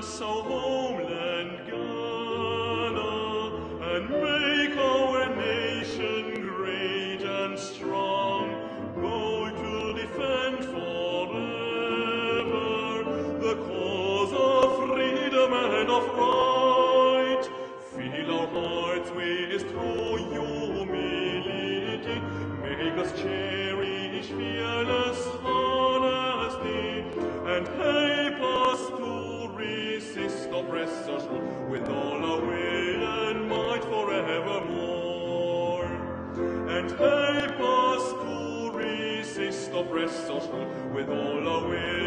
us, O homeland Ghana, and make our nation great and strong. Bold to defend forever the cause of freedom and of right. Fill our hearts with true humility. Make us cherish fearless honesty and help us resist oppressors with all our will and might forevermore. And help us to resist oppressors with all our will.